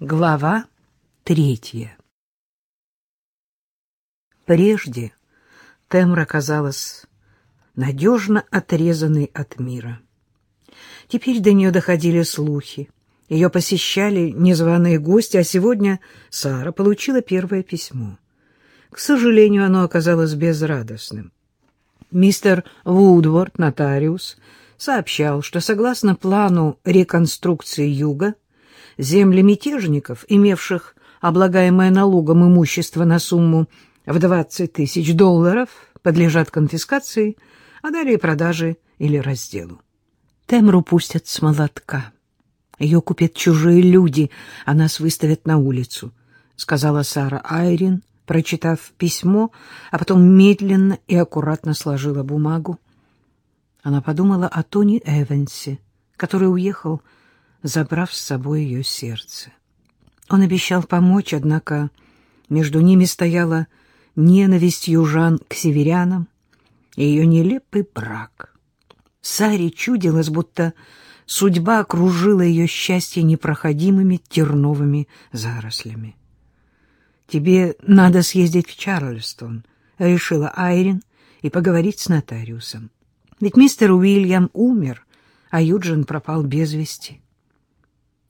Глава третья Прежде Темра казалась надежно отрезанной от мира. Теперь до нее доходили слухи. Ее посещали незваные гости, а сегодня Сара получила первое письмо. К сожалению, оно оказалось безрадостным. Мистер Вудворд, нотариус, сообщал, что согласно плану реконструкции юга, земли мятежников, имевших облагаемое налогом имущество на сумму в 20 тысяч долларов, подлежат конфискации, а далее продаже или разделу. Темру пустят с молотка. Ее купят чужие люди, а нас выставят на улицу, — сказала Сара Айрин, прочитав письмо, а потом медленно и аккуратно сложила бумагу. Она подумала о Тони Эвансе, который уехал забрав с собой ее сердце. Он обещал помочь, однако между ними стояла ненависть южан к северянам и ее нелепый брак. Саре чудилось, будто судьба окружила ее счастье непроходимыми терновыми зарослями. «Тебе надо съездить в Чарльстон», — решила Айрин, — «и поговорить с нотариусом. Ведь мистер Уильям умер, а Юджин пропал без вести».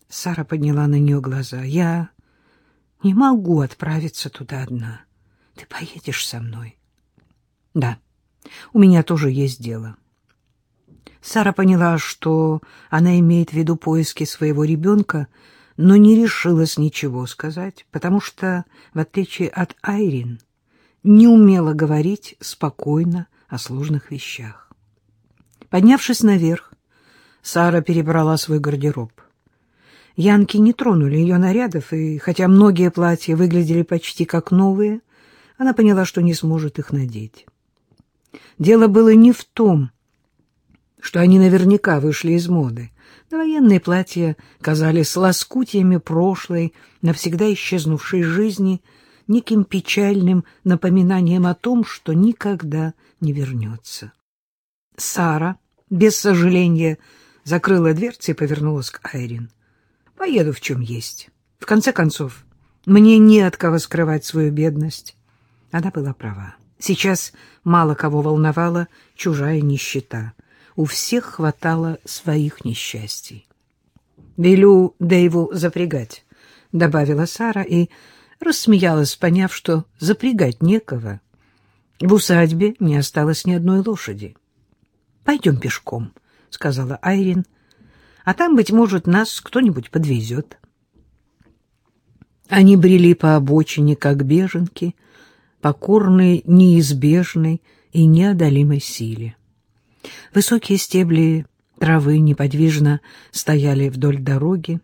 Сара подняла на нее глаза. «Я не могу отправиться туда одна. Ты поедешь со мной?» «Да, у меня тоже есть дело». Сара поняла, что она имеет в виду поиски своего ребенка, но не решилась ничего сказать, потому что, в отличие от Айрин, не умела говорить спокойно о сложных вещах. Поднявшись наверх, Сара перебрала свой гардероб. Янки не тронули ее нарядов, и хотя многие платья выглядели почти как новые, она поняла, что не сможет их надеть. Дело было не в том, что они наверняка вышли из моды. Довоенные платья казались лоскутиями прошлой, навсегда исчезнувшей жизни, неким печальным напоминанием о том, что никогда не вернется. Сара, без сожаления, закрыла дверцы и повернулась к Айрин. Поеду в чем есть. В конце концов, мне не от кого скрывать свою бедность. Она была права. Сейчас мало кого волновала чужая нищета. У всех хватало своих несчастий. «Велю Дэйву запрягать», — добавила Сара и рассмеялась, поняв, что запрягать некого. В усадьбе не осталось ни одной лошади. «Пойдем пешком», — сказала Айрин, а там, быть может, нас кто-нибудь подвезет. Они брели по обочине, как беженки, покорные неизбежной и неодолимой силе. Высокие стебли травы неподвижно стояли вдоль дороги,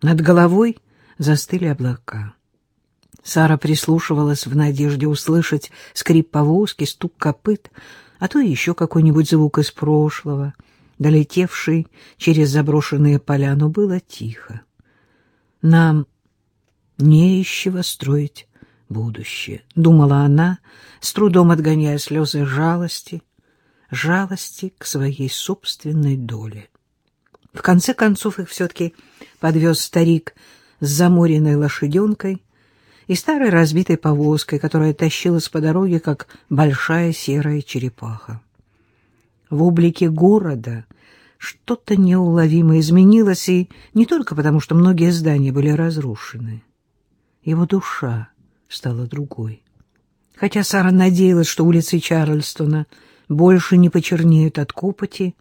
над головой застыли облака. Сара прислушивалась в надежде услышать скрип повозки, стук копыт, а то еще какой-нибудь звук из прошлого — долетевший через заброшенные поля, но было тихо. Нам не из чего строить будущее, — думала она, с трудом отгоняя слезы жалости, жалости к своей собственной доле. В конце концов их все-таки подвез старик с заморенной лошаденкой и старой разбитой повозкой, которая тащилась по дороге, как большая серая черепаха. В облике города что-то неуловимо изменилось, и не только потому, что многие здания были разрушены. Его душа стала другой. Хотя Сара надеялась, что улицы Чарльстона больше не почернеют от копоти,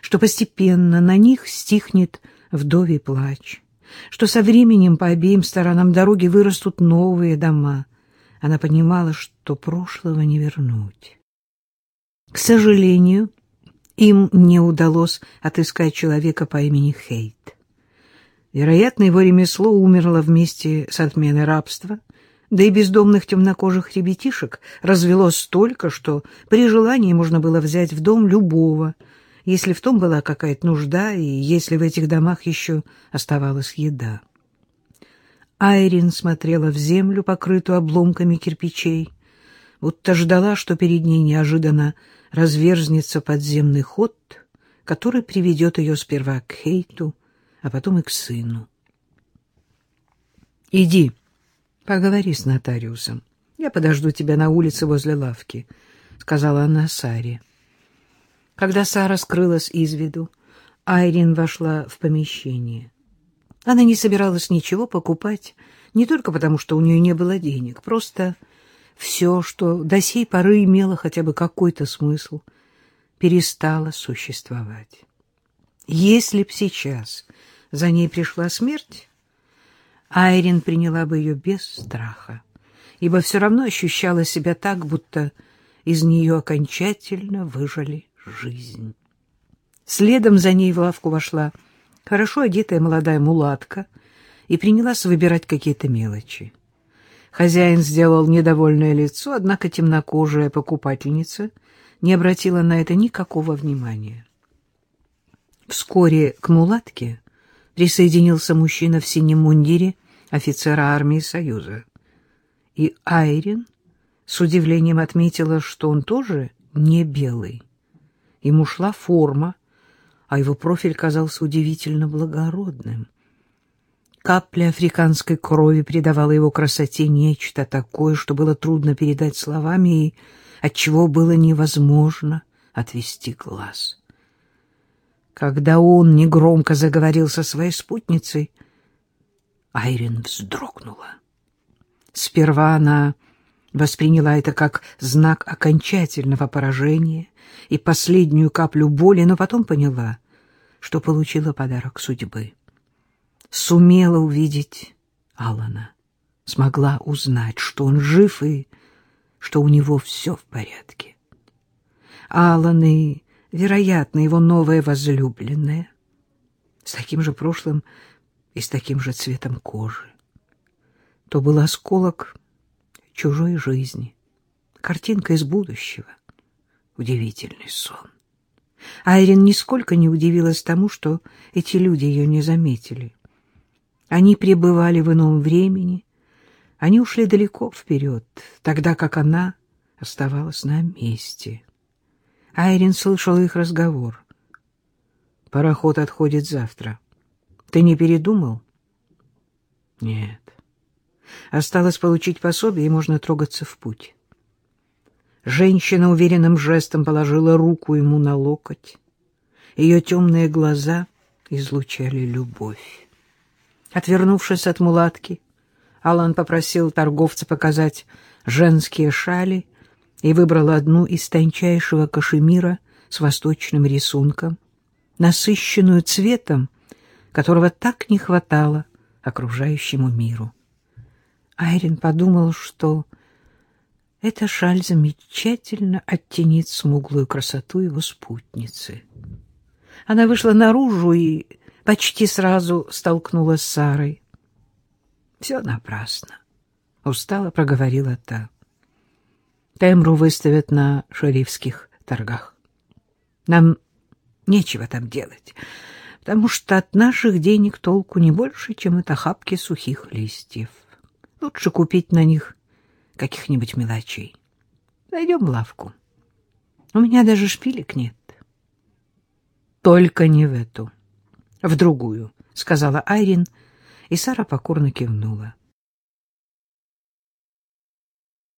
что постепенно на них стихнет вдовий плач, что со временем по обеим сторонам дороги вырастут новые дома. Она понимала, что прошлого не вернуть. К сожалению, им не удалось отыскать человека по имени Хейт. Вероятно, его ремесло умерло вместе с отменой рабства, да и бездомных темнокожих ребятишек развелось столько, что при желании можно было взять в дом любого, если в том была какая-то нужда и если в этих домах еще оставалась еда. Айрин смотрела в землю, покрытую обломками кирпичей, будто ждала, что перед ней неожиданно разверзнется подземный ход, который приведет ее сперва к Хейту, а потом и к сыну. Иди, поговори с нотариусом. Я подожду тебя на улице возле лавки, — сказала она Саре. Когда Сара скрылась из виду, Айрин вошла в помещение. Она не собиралась ничего покупать, не только потому, что у нее не было денег, просто все, что до сей поры имело хотя бы какой-то смысл, перестало существовать. Если б сейчас за ней пришла смерть, Айрин приняла бы ее без страха, ибо все равно ощущала себя так, будто из нее окончательно выжили жизнь. Следом за ней в лавку вошла хорошо одетая молодая мулатка и принялась выбирать какие-то мелочи. Хозяин сделал недовольное лицо, однако темнокожая покупательница не обратила на это никакого внимания. Вскоре к мулатке присоединился мужчина в синем мундире офицера армии Союза. И Айрин с удивлением отметила, что он тоже не белый. Ему шла форма, а его профиль казался удивительно благородным. Капля африканской крови придавала его красоте нечто такое, что было трудно передать словами и от чего было невозможно отвести глаз. Когда он негромко заговорил со своей спутницей, Айрин вздрогнула. Сперва она восприняла это как знак окончательного поражения и последнюю каплю боли, но потом поняла, что получила подарок судьбы. Сумела увидеть Алана, смогла узнать, что он жив и что у него все в порядке. Алан и, вероятно, его новая возлюбленная с таким же прошлым и с таким же цветом кожи. То был осколок чужой жизни, картинка из будущего, удивительный сон. Айрин нисколько не удивилась тому, что эти люди ее не заметили. Они пребывали в ином времени, они ушли далеко вперед, тогда как она оставалась на месте. Айрин слышала их разговор. «Пароход отходит завтра. Ты не передумал?» «Нет. Осталось получить пособие, и можно трогаться в путь». Женщина уверенным жестом положила руку ему на локоть. Ее темные глаза излучали любовь. Отвернувшись от мулатки, Алан попросил торговца показать женские шали и выбрал одну из тончайшего кашемира с восточным рисунком, насыщенную цветом, которого так не хватало окружающему миру. Айрин подумал, что эта шаль замечательно оттенит смуглую красоту его спутницы. Она вышла наружу и почти сразу столкнулась с Сарой. Все напрасно. Устало проговорила та. Темру выставят на шерифских торгах. Нам нечего там делать, потому что от наших денег толку не больше, чем от охапки сухих листьев. Лучше купить на них каких-нибудь мелочей. Найдем лавку. У меня даже шпилек нет. Только не в эту, в другую, сказала Айрин, и Сара покорно кивнула.